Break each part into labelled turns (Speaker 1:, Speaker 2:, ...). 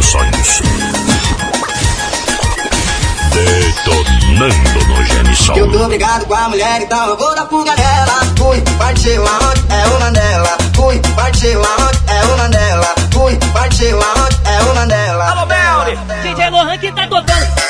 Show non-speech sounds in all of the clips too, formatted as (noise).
Speaker 1: Produções. Detonando no Genição.
Speaker 2: Eu tô brigado com a mulher, então eu vou dar fuga nela. Fui, partiu aonde? É uma dela. Fui, partiu aonde? É uma dela. Fui, partiu aonde? É uma dela.
Speaker 3: Alô, Belly! DJ Lohan que tá tocando.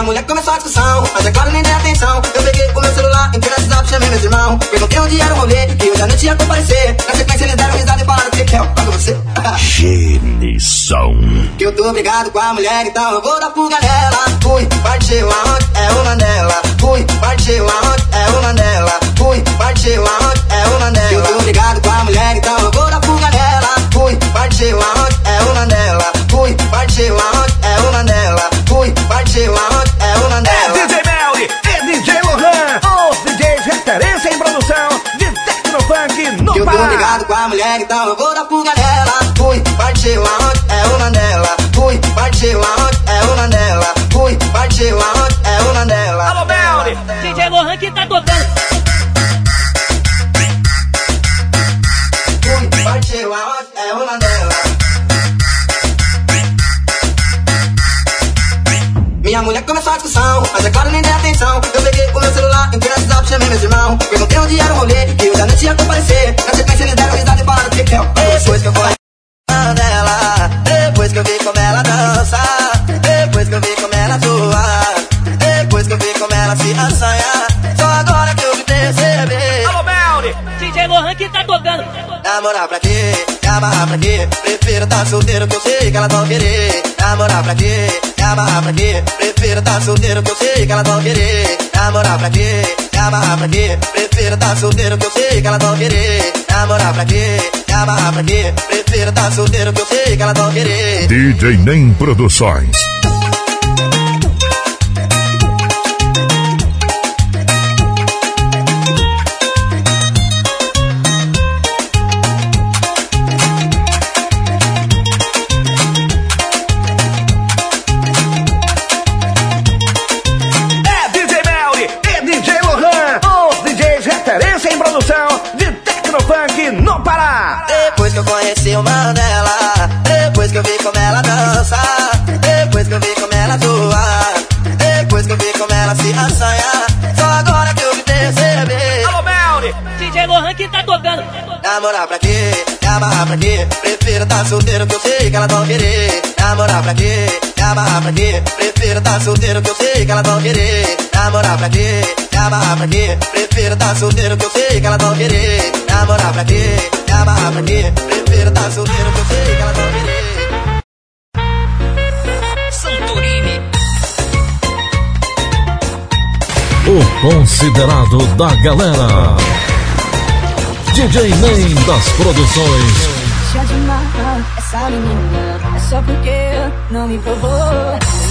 Speaker 2: Minha mulher começou a discussão, mas é claro nem dei atenção. Eu peguei o meu celular, entrei no WhatsApp, chamei meus irmãos. Perguntei onde era o rolê, e eu já não tinha comparecer. Na sequência eles deram risada e falaram que quer pra você.
Speaker 1: Genição.
Speaker 2: Que eu tô brigado com a mulher, então eu vou dar fuga nela. Fui, partiu aonde? É uma dela. Fui, partiu aonde? É uma dela. Fui, partiu aonde? É uma dela. Que eu tô brigado com a mulher, então eu vou dar fuga nela. Fui, partiu aonde? Eu tô brigado com a mulher, então eu vou dar fuga nela. Fui, partiu aonde? É uma dela. Fui, partiu aonde? É uma dela. Fui, partiu aonde? É uma dela.
Speaker 3: Alô, Belly! DJ Lohan que tá tocando.
Speaker 2: Fui, partiu aonde? É uma dela. Minha mulher começou a discussão, mas é claro nem dei atenção. Eu chamei meus irmãos. Perguntei onde era o rolê, e eu já não tinha comparecer. Na sequência eles deram risada e falaram que quer. Depois que eu fui dela, depois que eu vi como ela dança, depois que eu vi como ela atua, depois que eu vi como ela se assanha, só agora que eu me percebi.
Speaker 3: Alô, Belly! DJ Lohan que tá tocando.
Speaker 2: Namorar pra quê? Amarrar pra quê? Prefiro tá solteiro que eu sei que elas vão querer. Namorar pra quê? Amarrar pra quê? Prefiro tá solteiro que eu sei que elas vão querer. Namorar pra quê? Amarrar pra quê? Prefiro tá solteiro que eu sei que elas vão querer. Namorar pra quê? Me amarrar pra quê? Prefiro tá solteiro que eu sei que elas vão querer.
Speaker 1: DJ Nem Produções.
Speaker 2: Namorar pra quê? Me amarrar pra quê? Prefiro tá solteiro que eu sei que elas vão querer. Namorar pra quê? Me amarrar pra quê? Prefiro tá solteiro que eu sei que elas vão querer. Namorar pra quê? Me amarrar pra quê? Prefiro tá solteiro que eu sei que elas vão querer. Namorar pra quê? Me amarrar pra quê? Prefiro tá solteiro que eu sei que elas vão querer.
Speaker 1: O considerado da galera. DJ Nem das Produções.
Speaker 4: Deixa de marcar essa menina É só porque não me provou.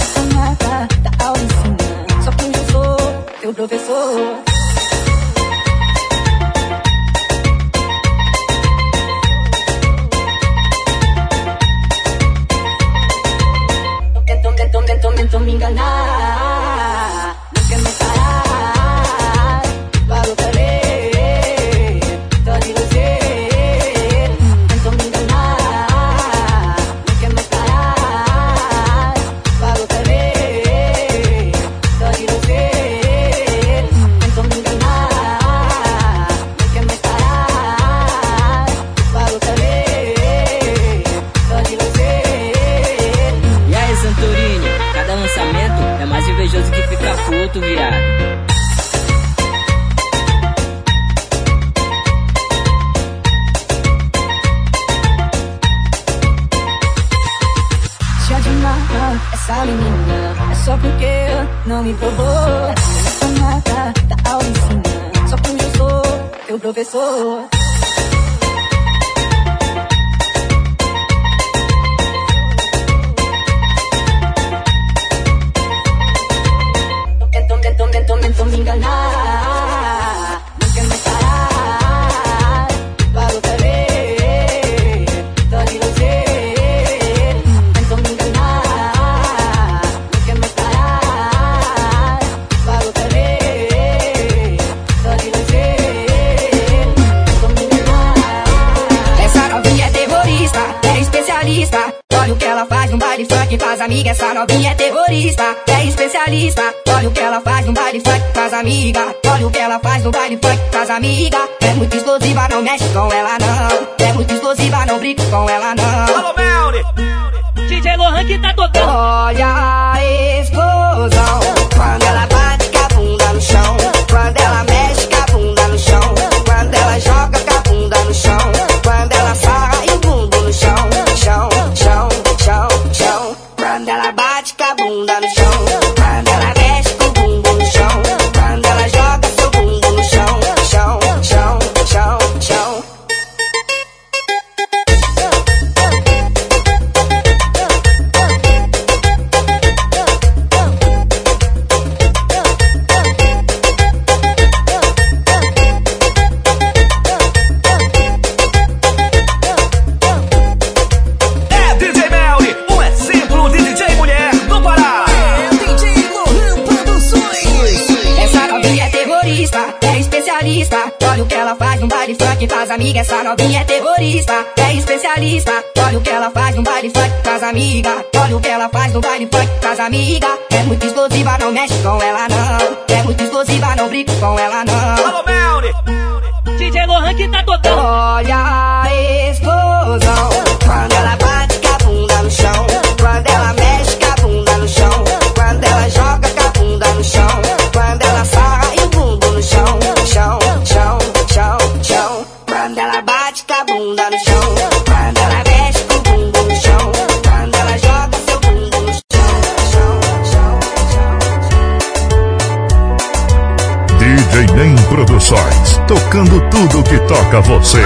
Speaker 4: Essa mata da aula ensina Só porque eu sou teu professor. Tentam, tentam, tentam, tentam me enganar
Speaker 5: amiga. É
Speaker 4: muito explosiva, não mexe com ela não. É muito explosiva, não brinca com ela não.
Speaker 5: que
Speaker 4: faz amiga, essa novinha é terrorista, é especialista. Olha o que ela faz no baile funk, faz amiga. Olha o que ela faz no baile funk, faz amiga. É muito explosiva, não mexe com ela não. É muito explosiva, não brinca com ela não.
Speaker 3: Alô, Melri!
Speaker 5: DJ Lohan que tá tocando.
Speaker 4: Olha a explosão, quando ela bate com a bunda no chão.
Speaker 1: Produções, tocando tudo que toca você.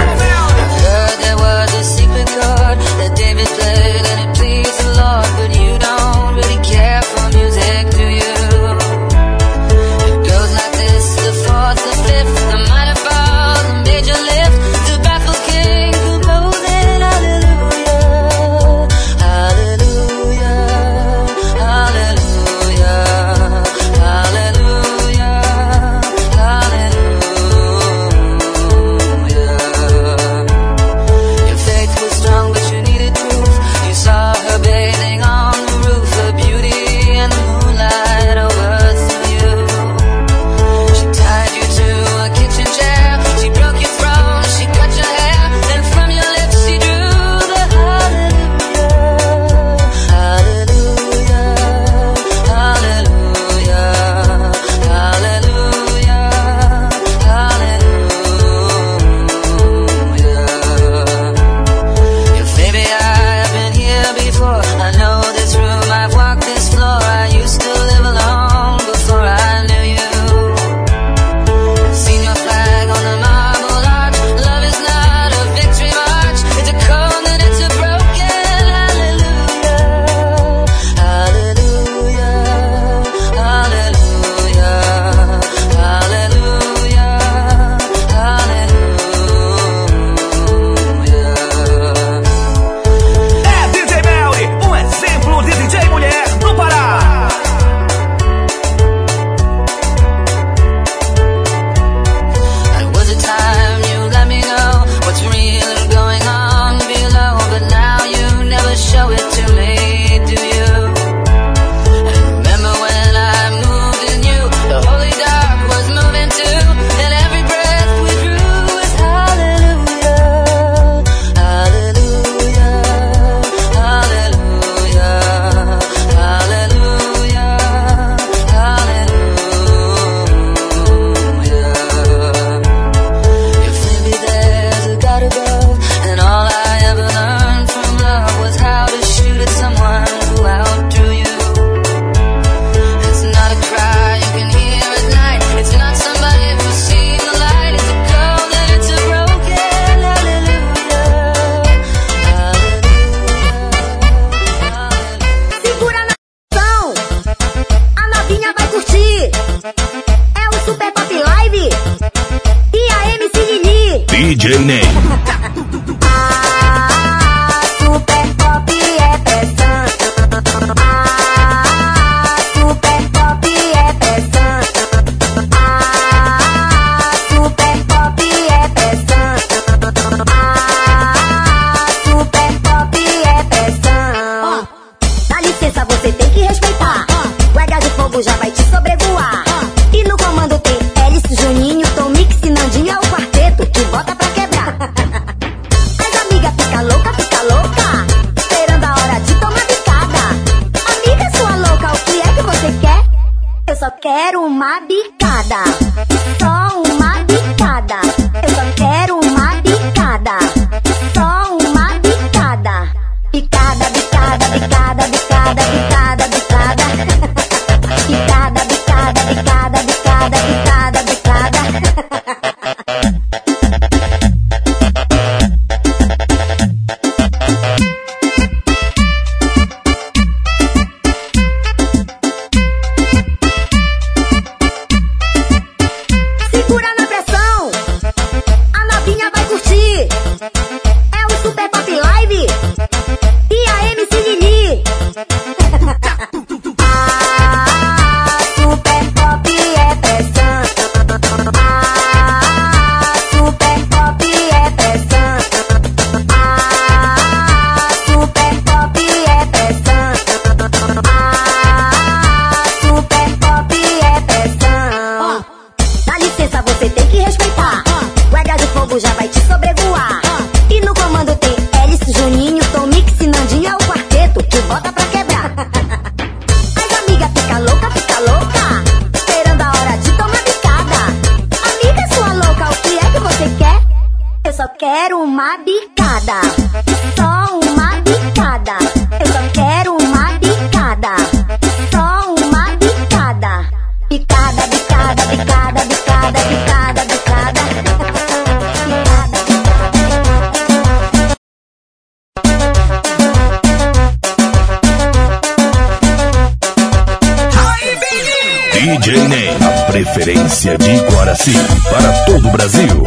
Speaker 6: A
Speaker 7: preferência de Guaraci para todo o Brasil.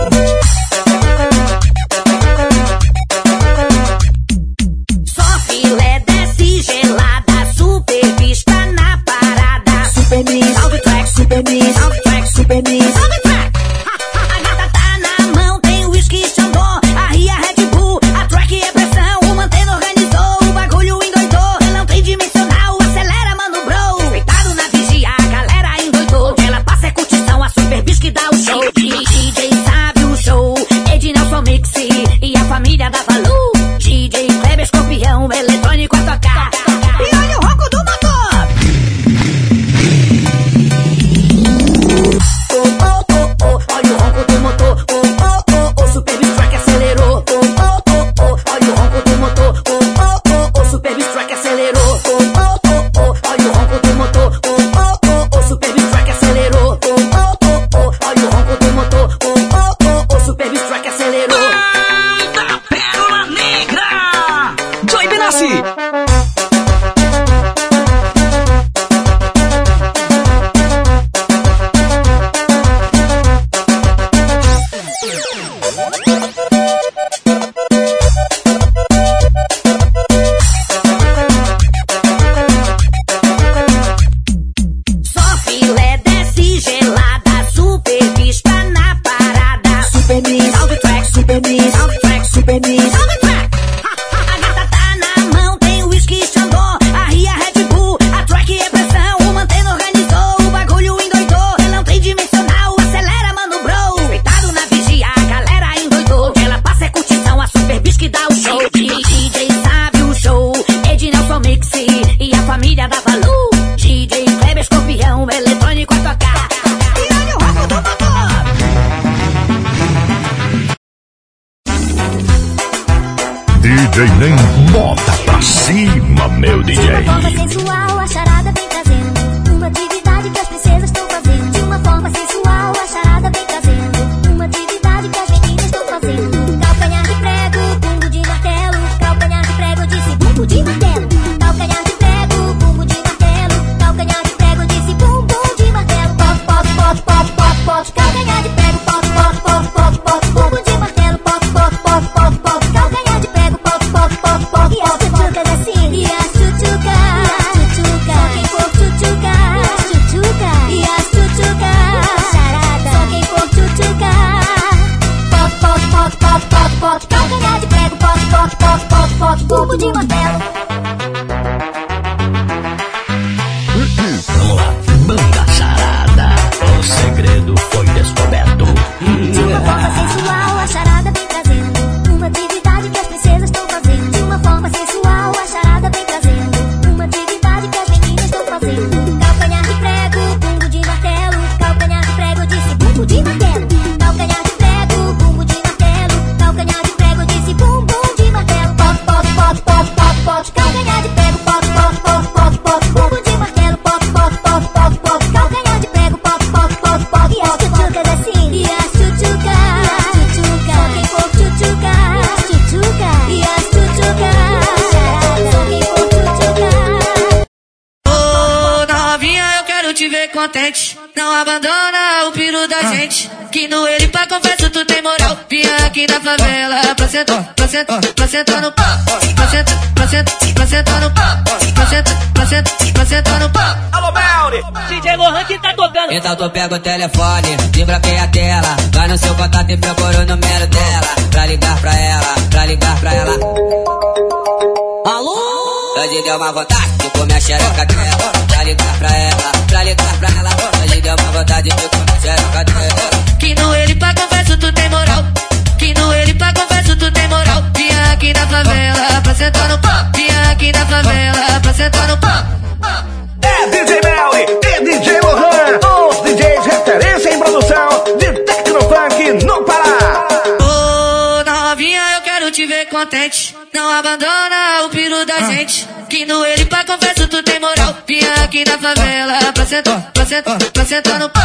Speaker 8: DJ
Speaker 7: Nem. Bota pra cima, meu DJ.
Speaker 9: Sensual, a charada
Speaker 10: bem sentar, pra sentar, no pau. Pra sentar, pra sentar, pra sentar no pau. Pra sentar, pra sentar, pra sentar no pau.
Speaker 3: Alô, Melly!
Speaker 5: DJ Lohan que tá tocando.
Speaker 6: Então tu pega o telefone, desbloqueia a tela. Vai no seu contato e procura o número dela. Pra ligar pra ela, pra ligar pra ela.
Speaker 5: Alô?
Speaker 6: Hoje deu uma vontade de comer a xereca dela. Pra ligar pra ela, pra ligar pra ela. Hoje deu uma vontade de comer a xereca dela.
Speaker 10: Que no ele pra confesso tu tem moral. Que no ele pra confesso tu tem moral. Vinha aqui na favela pra sentar no pau. Vinha aqui na favela pra sentar no pau.
Speaker 3: É DJ Melly e DJ Lohan, os DJs referência em produção de Tecnofunk no Pará.
Speaker 10: Ô novinha, eu quero te ver contente. Não abandona o piro da gente. Que no ele pra confesso tu tem moral. Vinha aqui na favela pra sentar, pra sentar, pra sentar no pau.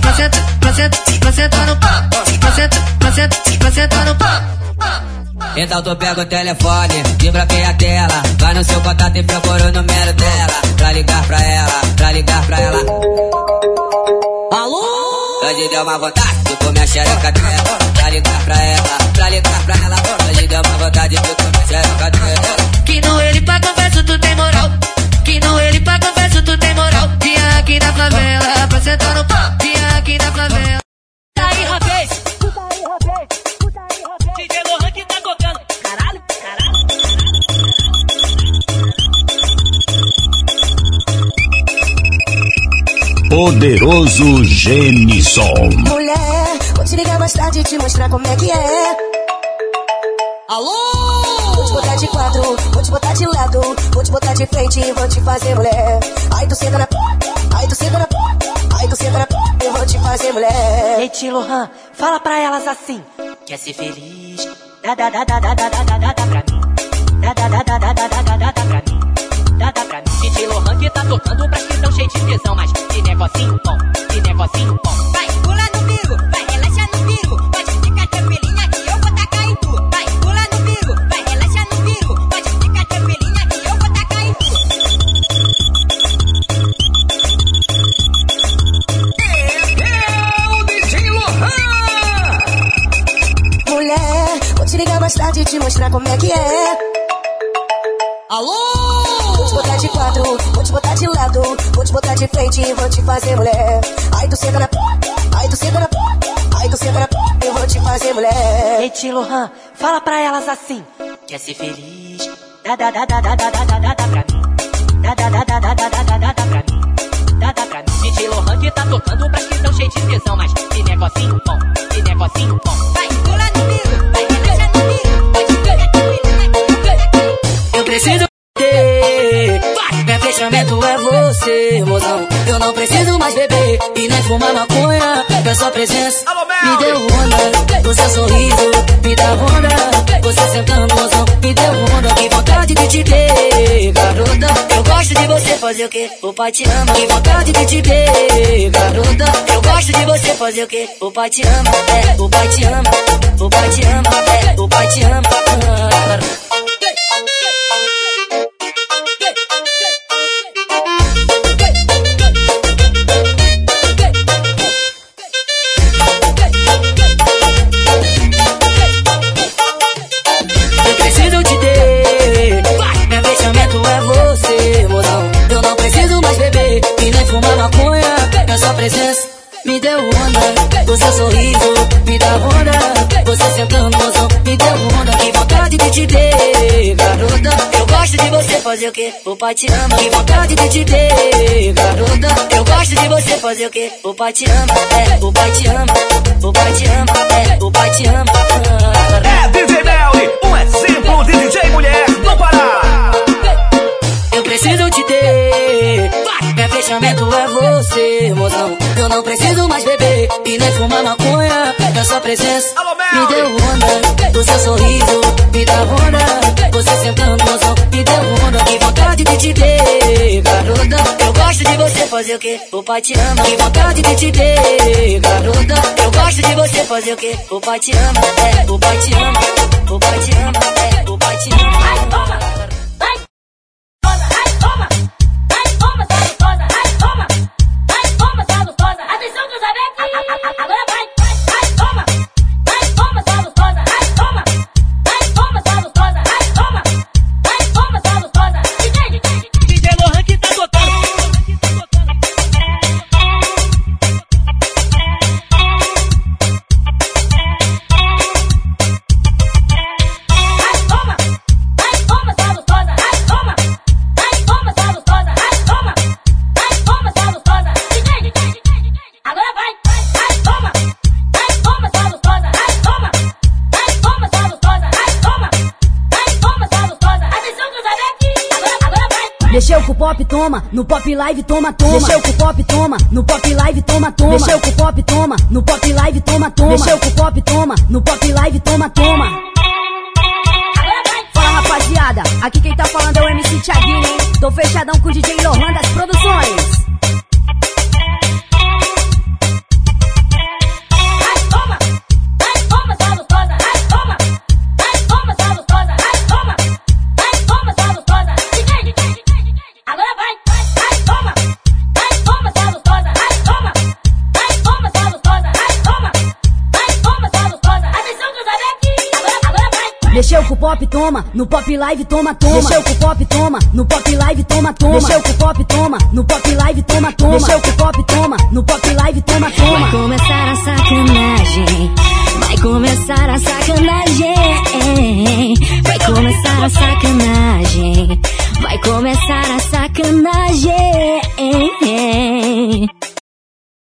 Speaker 10: Pra sentar, pra sentar, pra sentar no pau. Pra sentar, pra sentar, pra sentar no pau.
Speaker 6: Então tu pega o telefone, desbloqueia a tela. Vai no seu contato e procura o número dela. Pra ligar pra ela, pra ligar pra ela.
Speaker 5: Alô?
Speaker 6: Hoje deu uma vontade de comer a xereca dela. Pra ligar pra ela, pra ligar pra ela. Hoje deu uma vontade de comer a xereca dela.
Speaker 10: Que no ele pra confesso tu tem moral. Que no ele pra confesso tu tem moral. Vinha aqui na favela pra sentar no pau. Vinha aqui na favela.
Speaker 1: Poderoso Genison.
Speaker 11: Mulher, vou te ligar mais tarde e te mostrar como é que é.
Speaker 5: Alô?
Speaker 11: Vou te botar de quatro, vou te botar de lado, vou te botar de frente e vou te fazer mulher. Ai, tu senta na. Ai, tu senta na. Ai, tu senta na. Eu vou te fazer mulher.
Speaker 5: Ei, Tio Lohan, fala pra elas assim. Quer ser feliz? Dá, dá, dá, dá, dá, dá, dá, dá, dá, pra mim. Dá, dá, dá, dá, dá, dá, dá, dá, que tá tocando pras que tão cheio de tesão, mas que negocinho bom, que negocinho bom.
Speaker 12: Vai, pula no bico, vai, relaxa no bico. Pode ficar tranquilinha que eu vou tacar em tu. Vai, pula no bico, vai, relaxa no bico. Pode ficar tranquilinha que eu vou tacar em tu.
Speaker 3: É o DJ Lohan.
Speaker 11: Mulher, vou te ligar mais tarde e te mostrar como é que é. De frente e vou te fazer mulher. Ai, tu senta na. Ai, tu senta na. Ai, tu senta na. Eu vou te fazer mulher.
Speaker 5: Ei, Tio Lohan, fala pra elas assim. Quer ser feliz? Dá, dá, dá, dá, dá, dá, dá, dá, dá, dá pra mim. Dá, dá, dá, dá, dá, dá, dá, dá, dá, dá pra mim. Dá, dá pra mim. DJ Lohan que tá tocando pras que tão cheio de tesão, mas que negocinho bom, que negocinho bom. Você, mozão. Eu não preciso mais beber e nem fumar maconha. É sua presença me deu onda. O seu sorriso me dá onda. Você sentando, mozão, me deu onda. Que vontade de te ter, garota. Eu gosto de você fazer o quê? O pai te ama. Que vontade de te ter, garota. Eu gosto de você fazer o quê? O pai te ama. É, o pai te ama. O pai te ama. É, o pai te ama. Me deu onda. O seu sorriso me dá onda. Você sentando, mozão, me deu onda. Que vontade de te ter, garota. Eu gosto de você fazer o quê? O pai te ama. Que vontade de te ter, garota. Eu gosto de você fazer o quê? O pai te ama. É, o pai te ama. O pai te ama. É, o pai te ama.
Speaker 3: É DJ Melly, um exemplo de DJ mulher no Pará.
Speaker 5: Preciso te ter. Meu fechamento é você, mozão. Eu não preciso mais beber e nem fumar maconha. É sua presença me deu onda. O seu sorriso me dá onda. Você sentando, mozão, me deu onda. Que vontade de te ter, garota. Eu gosto de você fazer o quê? O pai te ama. Que vontade de te ter, garota. Eu gosto de você fazer o quê? O pai te ama. É, o pai te ama. O pai te ama. É, o pai te ama.
Speaker 12: Ai, toma. Toma. Toma.
Speaker 13: No pop live, toma, toma. Mexeu com o pop, toma. No pop live, toma, toma. Mexeu com o pop, toma. No pop live, toma, toma. Mexeu com o pop, toma. No pop live, toma, toma. Fala rapaziada, aqui quem tá falando é o MC Thiaguinho, hein? Tô fechadão com o DJ Lohan das produções. Mexeu com o pop, toma. No pop live, toma, toma. Mexeu com o pop, toma. No pop live, toma, toma. Mexeu com o pop, toma. No pop live, toma, toma. Mexeu com o pop, toma. No pop live, toma,
Speaker 14: Vai
Speaker 13: toma.
Speaker 14: começar a sacanagem. Vai começar a sacanagem. Vai começar a sacanagem. Vai começar a sacanagem.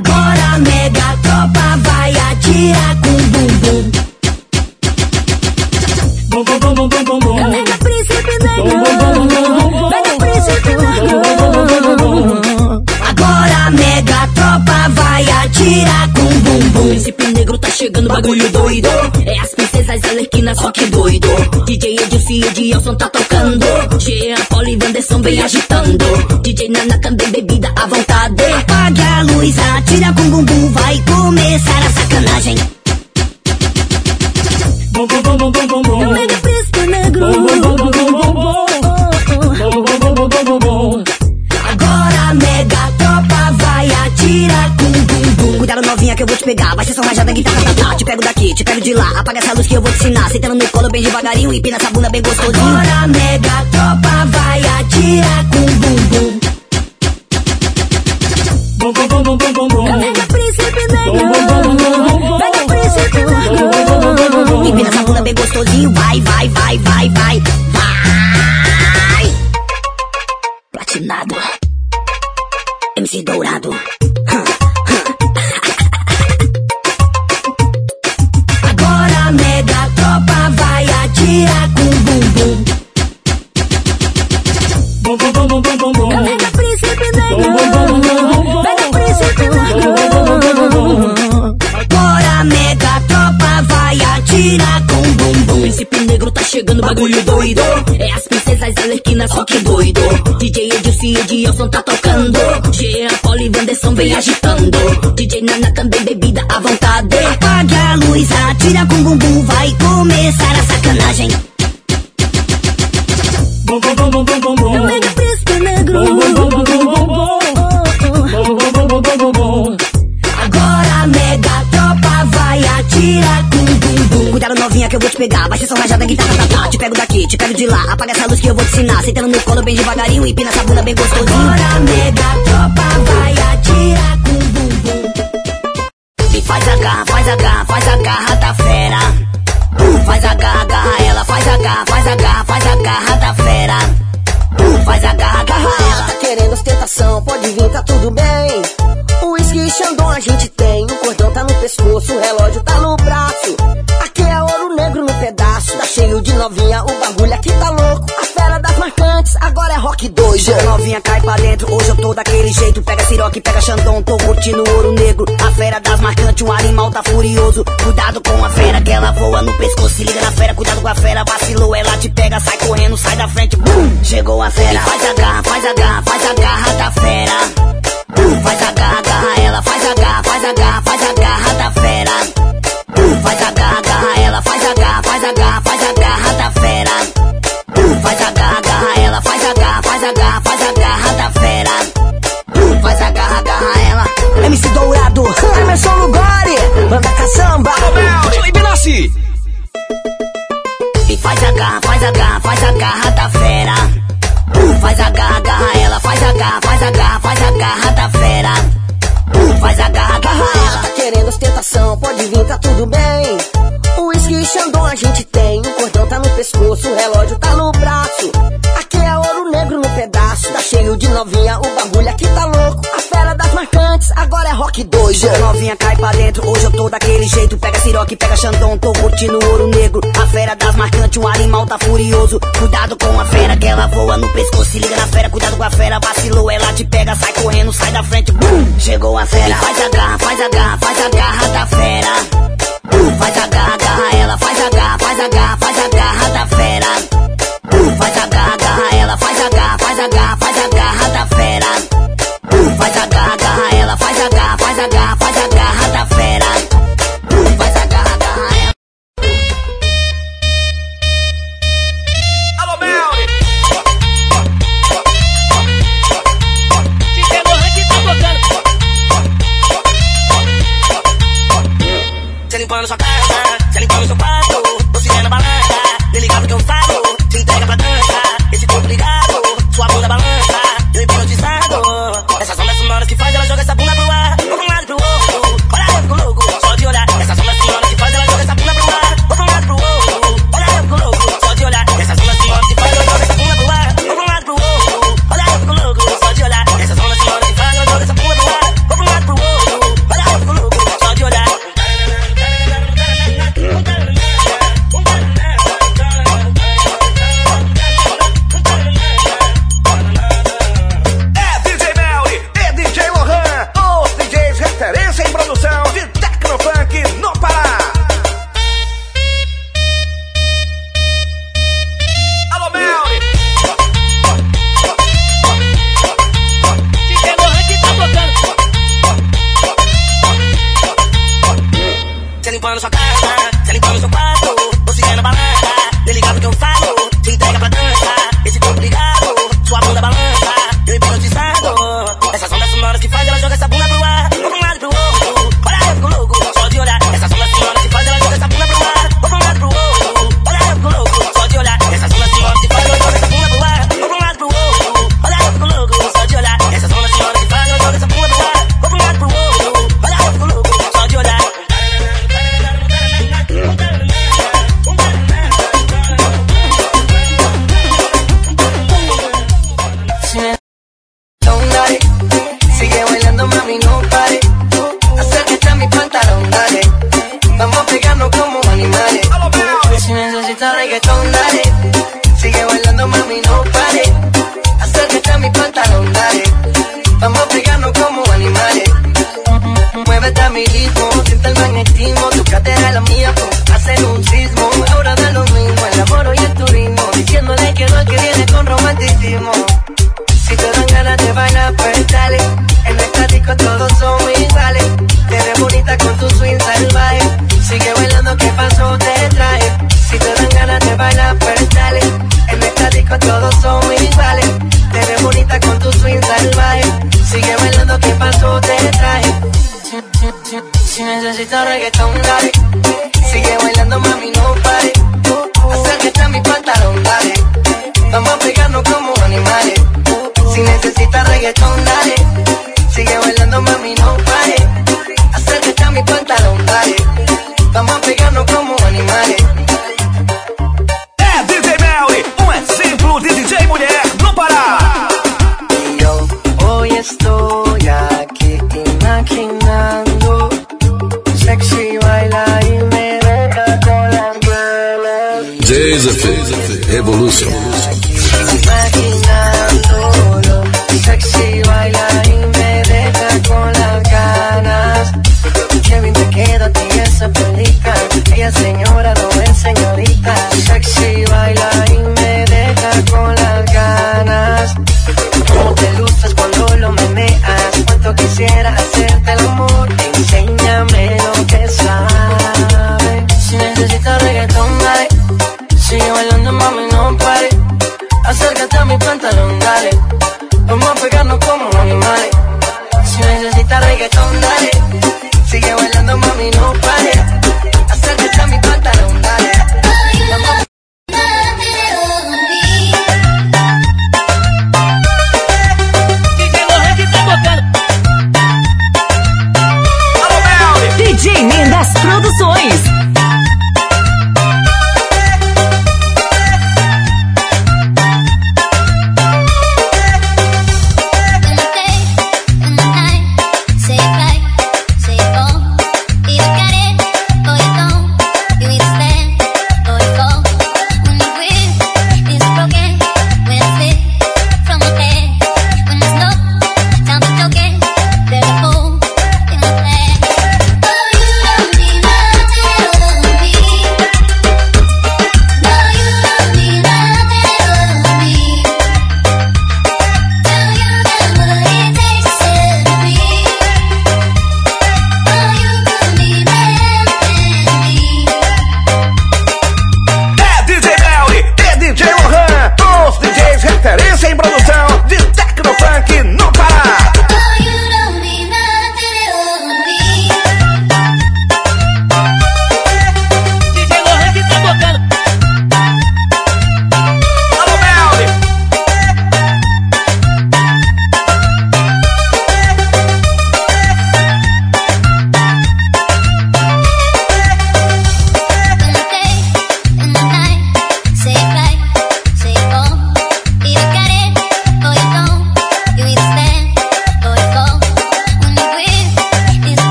Speaker 13: Agora a mega tropa vai atirar com bumbum. Atirar com bumbum.
Speaker 14: Príncipe negro tá chegando, bagulho doido. É as princesas alerquinas, só que doido. DJ Edilson e Edilson tá tocando. Jean, Paulo e Wanderson vem agitando. DJ Nana também bebida à vontade.
Speaker 13: Apague a luz, atira com bumbum. Vai começar a sacanagem.
Speaker 14: Te pegar. Vai ser só rajada, guitarra, tá, tá. Te pego daqui, te pego de lá. Apaga essa luz que eu vou te ensinar. Sentando no colo bem devagarinho. Empina essa bunda bem gostosinho.
Speaker 13: Agora a mega tropa vai atirar com bumbum. Pega príncipe negro. Pega príncipe negro.
Speaker 14: Empina essa bunda bem gostosinho. Vai, vai, vai, vai. Vai. Alerquinas, só que doido. DJ Edilson e Edilson tá tocando. Jean, Paulo e Wanderson vem agitando. DJ Nana também bebida à vontade.
Speaker 13: Apague a luz, atira com bumbum. Vai começar a sacanagem.
Speaker 14: Apaga essa luz que eu vou te ensinar. Sentando no colo bem devagarinho. Empina essa bunda bem gostosinho.
Speaker 13: Agora
Speaker 14: daquele jeito. Pega siroque, pega xandão, tô curtindo ouro negro. A fera das marcantes, o animal tá furioso. Cuidado com a fera, que ela voa no pescoço. Se liga na fera, cuidado com a fera, vacilou, ela te pega, sai correndo, sai da frente. Bum! Chegou a fera, faz a garra, faz a garra, faz a garra a
Speaker 15: novinha
Speaker 16: cai pra dentro, hoje eu tô daquele jeito. Pega siroque, pega xandão, tô curtindo ouro negro. A fera das marcantes, um animal tá furioso. Cuidado com a fera, que ela voa no pescoço. Se liga na fera, cuidado com a fera, vacilou, ela te pega, sai correndo, sai da frente. Bum, chegou a fera, faz a garra, faz a garra, faz a garra da fera. Bum, faz a garra, garra ela, faz a garra, faz a garra, faz a garra da fera. Bum, faz a garra, garra ela, faz a garra, faz a garra, faz a garra.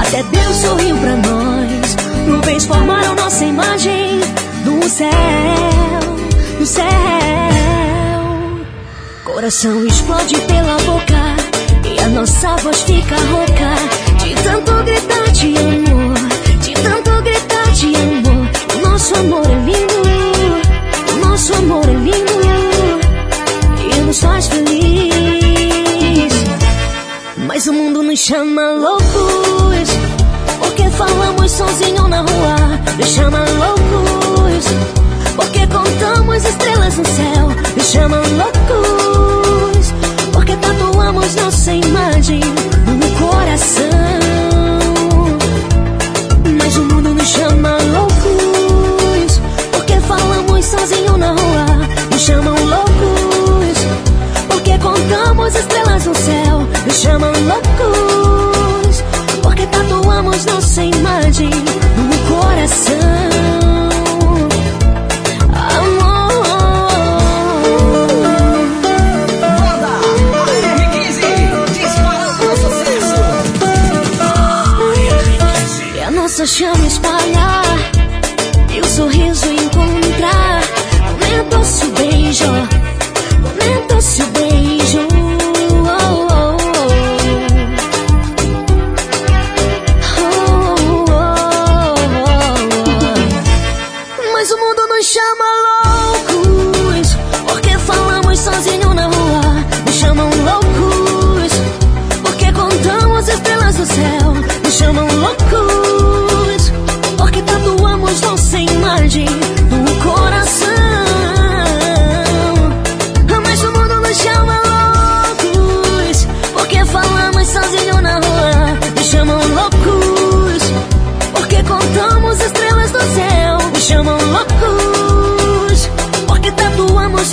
Speaker 14: Até
Speaker 11: Deus sorriu pra nós. Nuvens formaram nossa imagem do céu, do céu. Coração explode pela boca e a nossa voz fica rouca. De tanto gritar de amor, de tanto gritar de amor. O nosso amor é lindo, o nosso amor é lindo e nos faz feliz. Mas o mundo nos chama loucos. Falamos sozinho na rua, me chama loucos. Porque contamos estrelas no céu, me chama loucos. Porque tatuamos nossa imagem no coração. Mas o mundo nos chama loucos. Porque falamos sozinho na rua, me chamam loucos. Porque contamos estrelas no céu, me chamam loucos tatuamos nossa imagem no coração. Amor. E a nossa chama espalhar e o sorriso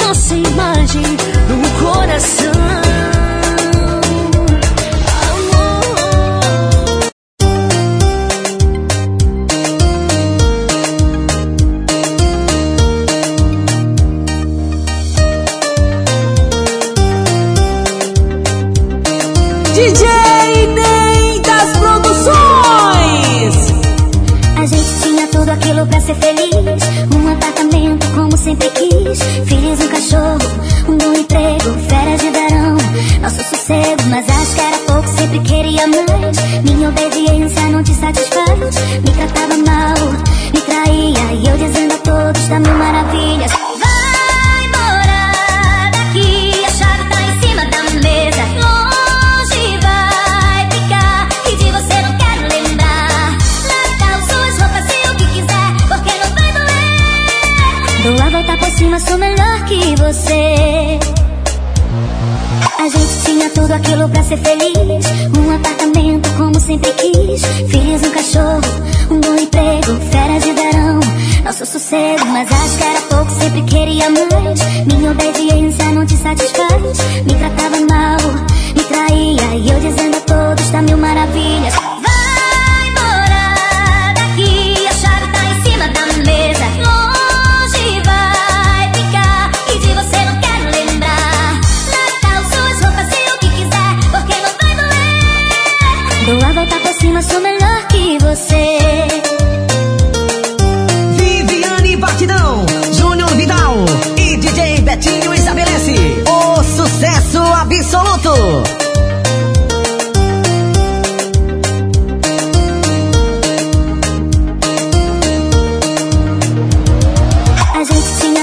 Speaker 17: nossa imagem no coração.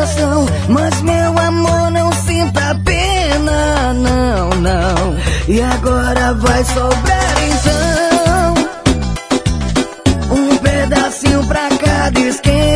Speaker 18: coração, mas meu amor não sinta pena, não, não. E agora vai sobrar então um pedacinho pra cada esquema.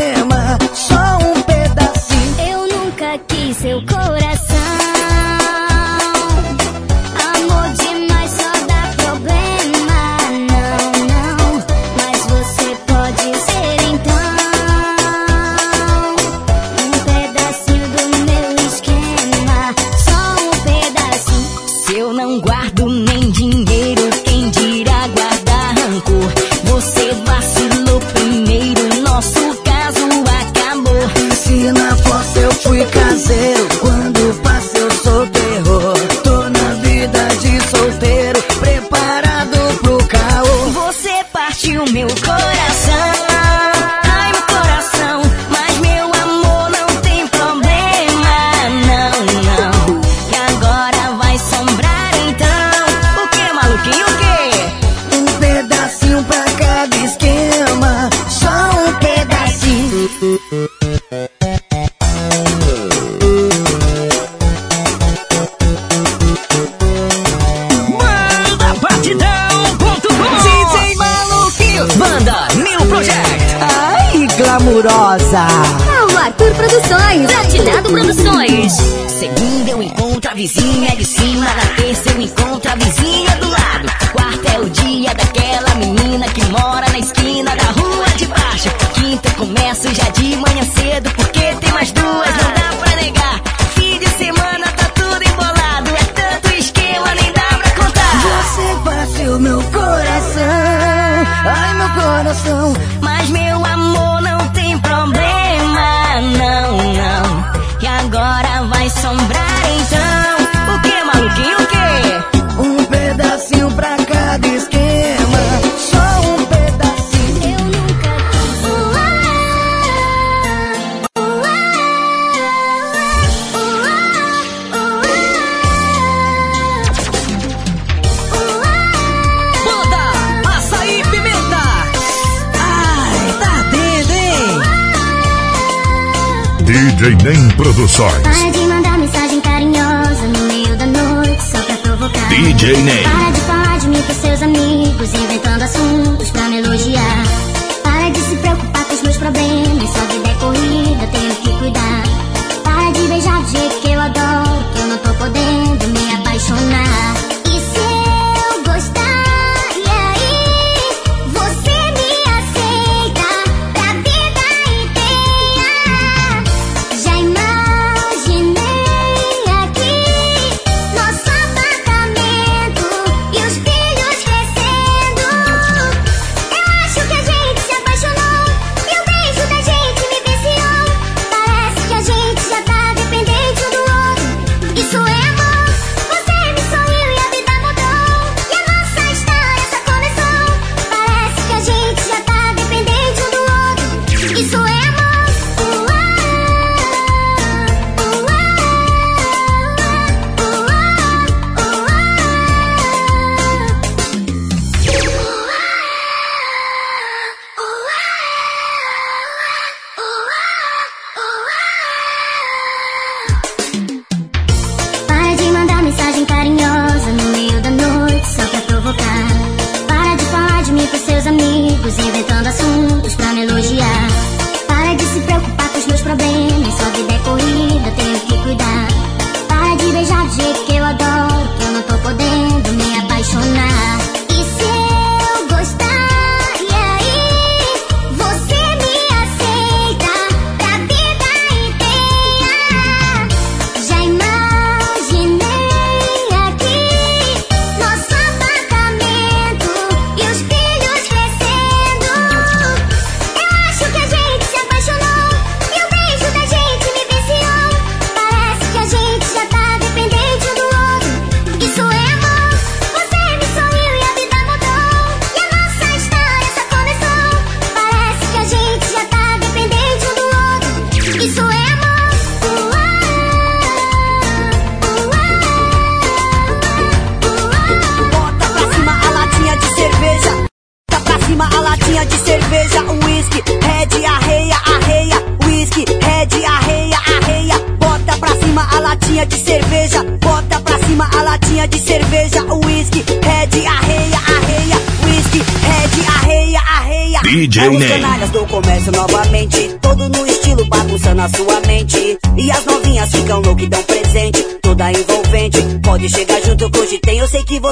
Speaker 9: Produções, Platinado Produções.
Speaker 17: Segunda eu encontro a vizinha de cima, na terça eu encontro a vizinha do lado. Quarta é o dia daquela menina que mora na esquina da rua de baixo. Quinta eu começo já de manhã cedo, porque tem mais duas, não dá pra negar. Fim de semana tá tudo embolado, é tanto esquema, nem dá pra contar.
Speaker 18: Você bateu meu coração, ai meu coração,
Speaker 17: mas
Speaker 1: DJ Nem Produções.
Speaker 17: Para de mandar mensagem carinhosa no meio da noite só pra provocar.
Speaker 1: DJ Ney.
Speaker 17: Para de falar de mim pros seus amigos, inventando assuntos pra me elogiar.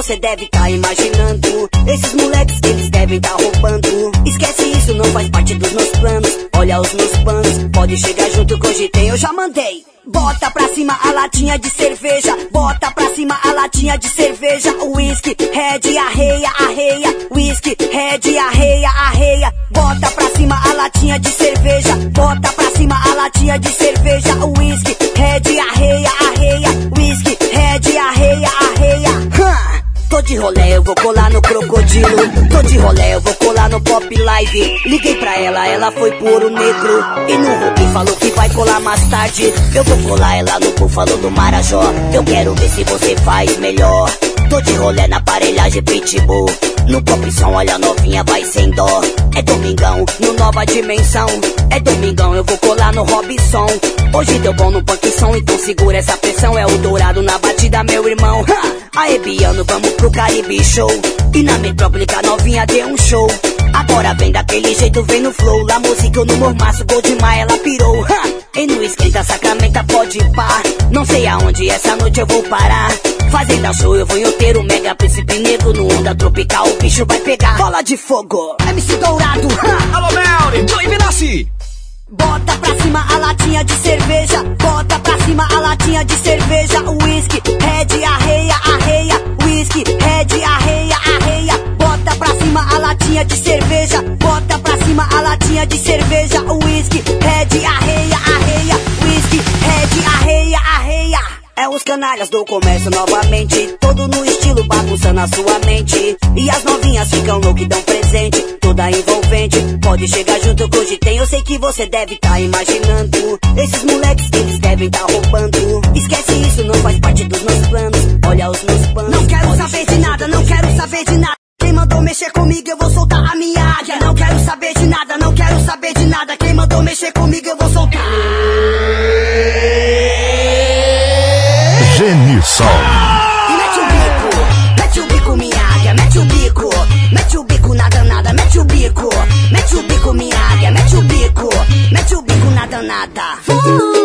Speaker 17: Você
Speaker 14: deve tá imaginando. Esses moleques, eles devem tá roubando. Esquece isso, não faz parte dos meus planos. Olha os meus planos. Pode chegar junto que hoje tem. Eu já mandei. Bota pra cima a latinha de cerveja. Bota pra cima a latinha de cerveja. Whisky, red, arreia, arreia. Whisky, red, arreia, arreia. Bota pra cima a latinha de cerveja. Bota pra cima a latinha de cerveja. Whisky, red, arreia. De rolê, eu vou colar no crocodilo. Tô de rolê, eu vou colar no pop live. Liguei pra ela, ela foi pro ouro negro. E no Rubi falou que vai colar mais tarde. Eu vou colar ela no búfalo do Marajó. Eu quero ver se você faz melhor. Tô de rolê na aparelhagem pitbull. No pop som, olha novinha, vai sem dó. É domingão, no nova dimensão. É domingão, eu vou colar no Robson. Hoje deu bom no punk som, então segura essa pressão. É o dourado na batida, meu irmão. Ha! Aê, Biano, vamos pro Caribe Show. E na metrópole, a novinha deu um show. Agora vem daquele jeito, vem no flow. La música, eu no mormaço, gol demais, ela pirou. Ha! E no esquenta, sacramenta, pode par. Não sei aonde essa noite eu vou parar. Fazenda show, eu vou em outeiro, mega príncipe negro. No onda tropical, o bicho vai pegar. Bola de fogo, MC Dourado. Ha!
Speaker 3: Alô, Melly, Joey Vinassi.
Speaker 14: Bota pra cima a latinha de cerveja. Bota pra cima a latinha de cerveja. Whisky, red, arreia. Latinha de cerveja. Bota pra cima a latinha de cerveja. Whisky, red, arreia, arreia. Whisky, red, arreia, arreia. É os canalhas do comércio novamente. Todo no estilo bagunçando a sua mente. E as novinhas ficam loucas e dão presente. Toda envolvente. Pode chegar junto que hoje tem. Eu sei que você deve tá imaginando. Esses moleques, eles devem tá roubando. Esquece isso, não faz parte dos meus planos. Olha os meus planos. Não quero saber de nada, não quero saber de nada mexer comigo, eu vou soltar a minha águia. Não quero saber de nada, não quero saber de nada. Quem mandou mexer comigo, eu vou soltar. Genison. Mete o bico, mete o bico, minha águia. Mete o bico, mete o bico, nada, nada. Mete o bico, mete o bico, minha águia. Mete o bico, mete o bico, nada, nada. Uh!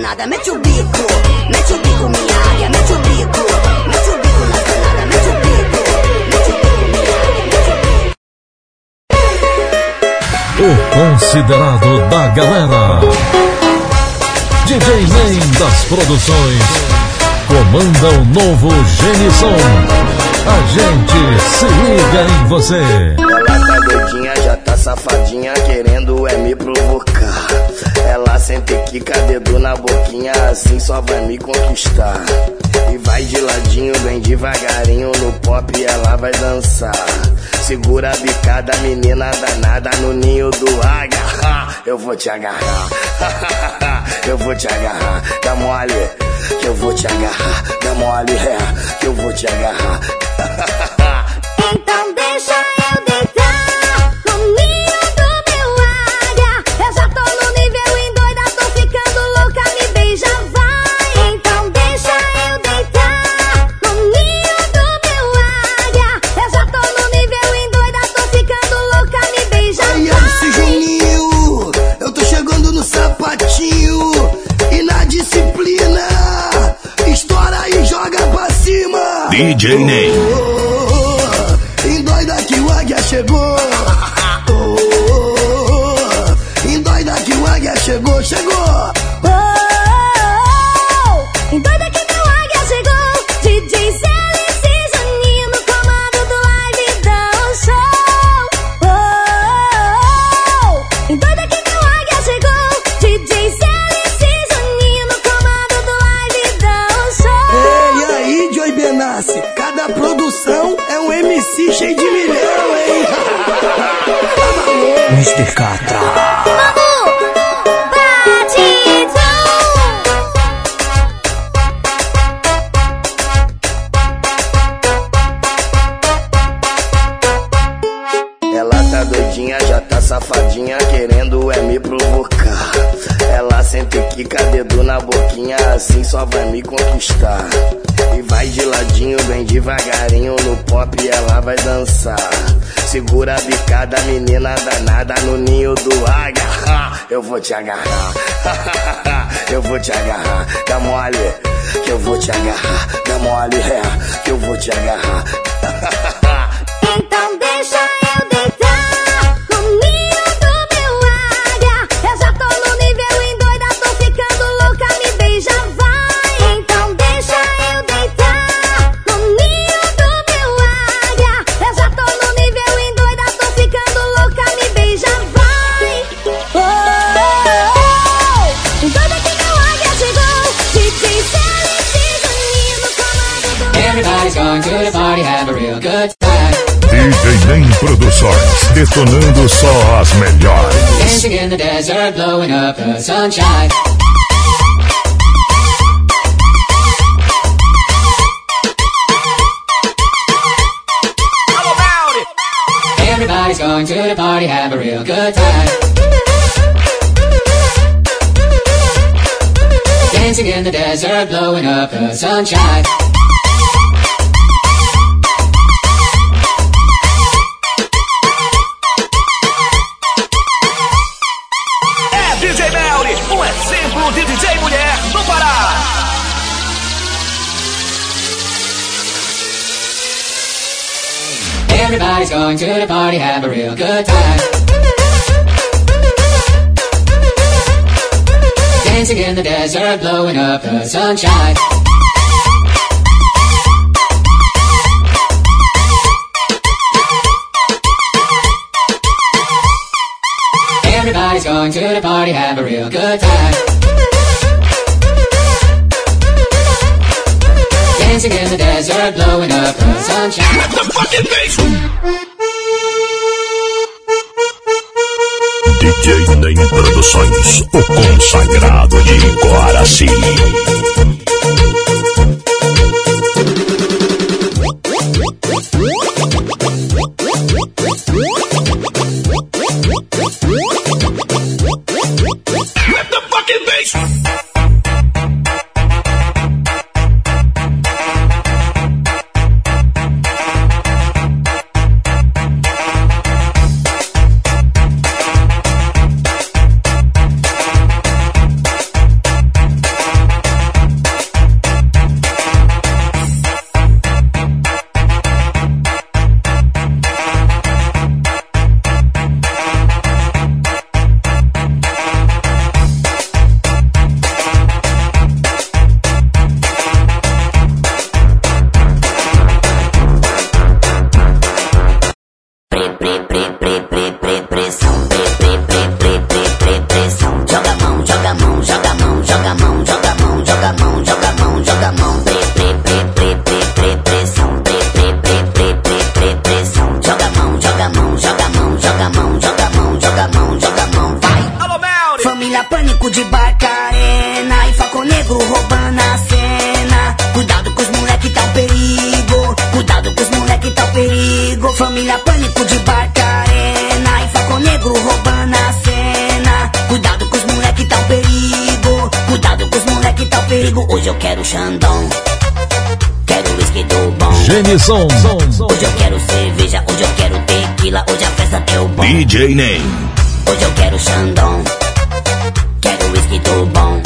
Speaker 14: Mete o bico, mete o bico, minha águia, mete o bico, mete o bico danadas, mete o bico, mete o bico, minha águia, mete o bico. O
Speaker 1: considerado da galera. DJ Nem das produções. Comanda o novo Genição. A gente se liga em você.
Speaker 19: Ela tá doidinha, já tá safadinha, querendo é me provocar. Ela sempre quica dedo na boquinha, assim só vai me conquistar. E vai de ladinho, bem devagarinho, no pop ela vai dançar. Segura a bicada, menina danada, no ninho do. Ha, Eu vou te agarrar, (laughs) eu vou te agarrar, dá mole, que eu vou te agarrar, dá mole, é, que eu vou te agarrar. (laughs)
Speaker 17: Então deixa eu
Speaker 1: DJ Ney.
Speaker 19: Oh, endoida que o águia chegou. (laughs) Oh, endoida que o águia chegou, chegou.
Speaker 20: Mr. Catra.
Speaker 17: Vamos! Batidão!
Speaker 19: Ela tá doidinha, já tá safadinha, querendo é me provocar. Ela sempre quica dedo na boquinha, assim só vai me conquistar. E vai de ladinho, bem devagarinho, no pop ela vai dançar. Segura a bicada, menina danada, no ninho do águia. Eu vou te agarrar, eu vou te agarrar, dá mole, que eu vou te agarrar, dá mole, é, que eu vou te agarrar.
Speaker 8: Detonando só as melhores.
Speaker 21: Dancing in the desert, blowing up the sunshine. Everybody's going to the party, have a real good time. Dancing in the desert, blowing up the sunshine. Going to the party, have a real good time. Dancing in the desert, blowing up the sunshine. Everybody's going to the party, have a real good time. Dancing in the desert, blowing up the sunshine.
Speaker 8: DJ Nem Produções, o consagrado de Guaraci.
Speaker 14: Hoje eu quero Xandão. Quero whisky do bom.
Speaker 8: Genison.
Speaker 14: Hoje eu quero cerveja, hoje eu quero tequila, hoje a festa deu bom.
Speaker 8: DJ Nem.
Speaker 14: Hoje eu quero Xandão. Quero whisky do bom.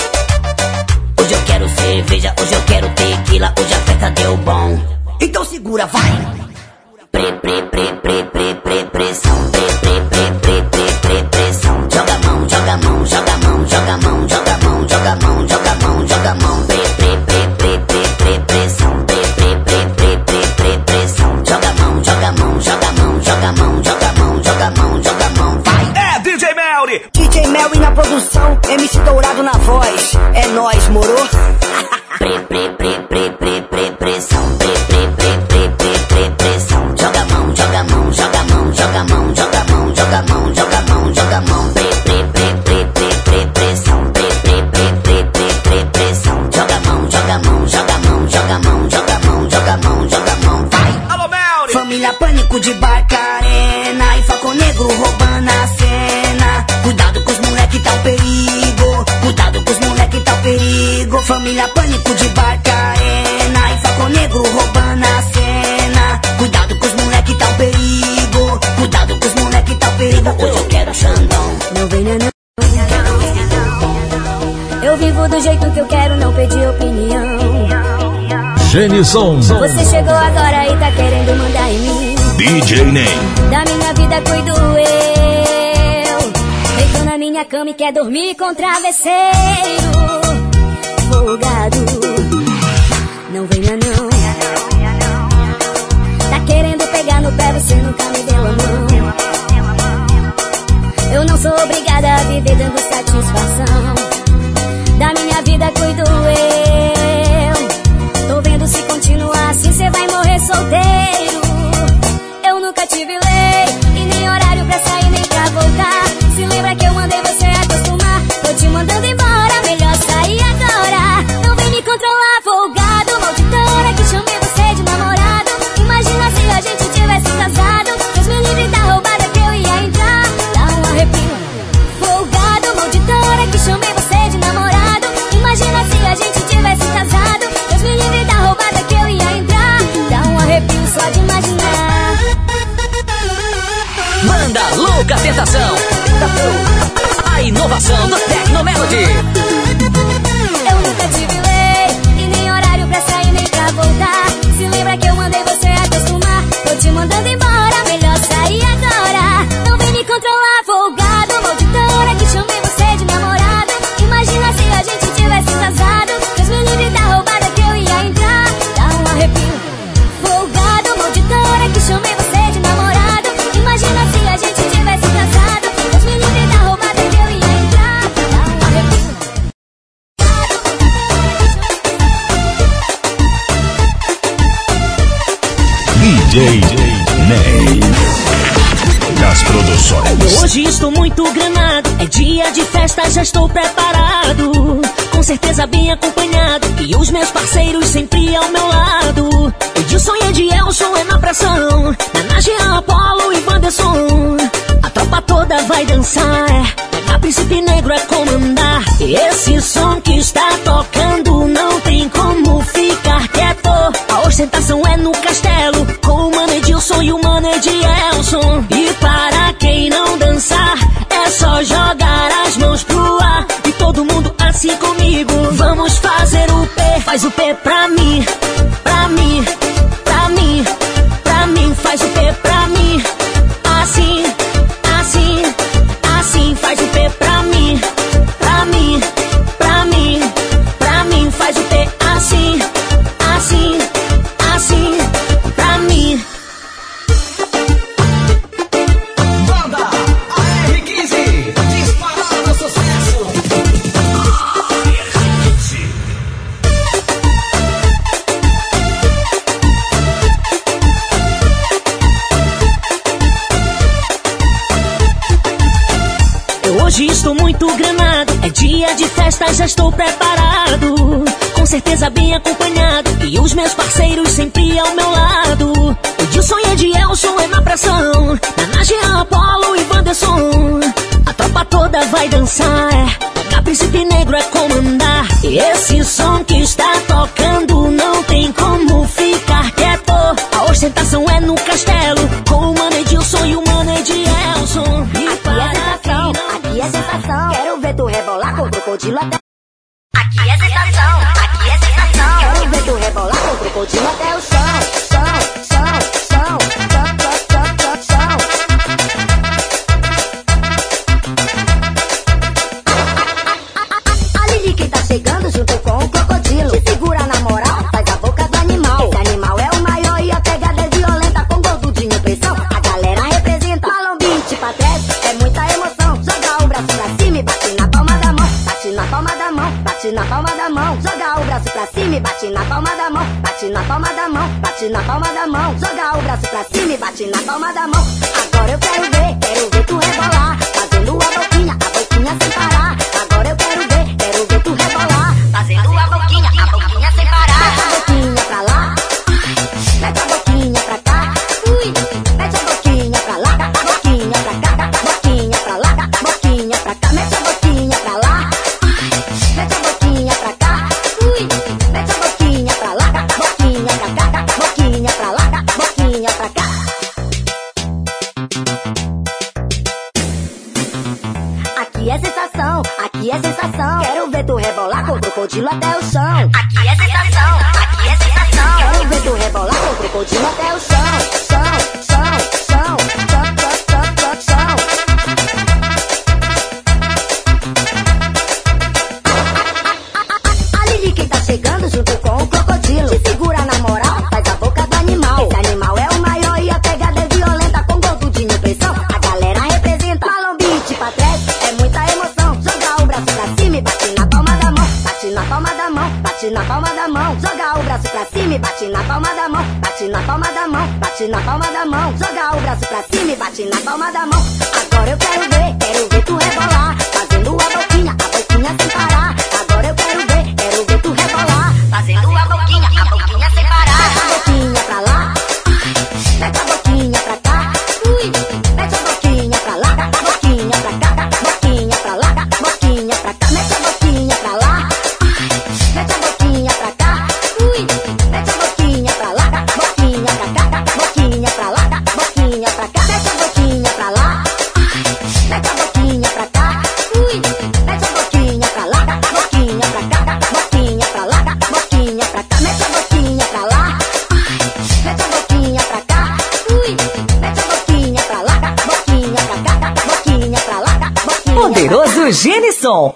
Speaker 14: Hoje eu quero cerveja, hoje eu quero tequila, hoje a festa deu bom. Então segura, vai! Pre, pre, pre, pre, MC Dourado na voz. É nóis, moro?
Speaker 8: Genison.
Speaker 9: Você chegou agora e tá querendo mandar em mim.
Speaker 8: DJ Nem.
Speaker 9: Da minha vida cuido eu. Deito na minha cama e quer dormir com travesseiro. Folgado. Não venha não. Tá querendo pegar no pé, você nunca me deu a mão. Eu não sou obrigada a viver dando satisfação. Da minha vida cuido eu.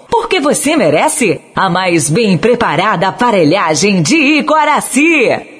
Speaker 22: Porque você merece a mais bem preparada aparelhagem de Icoraci.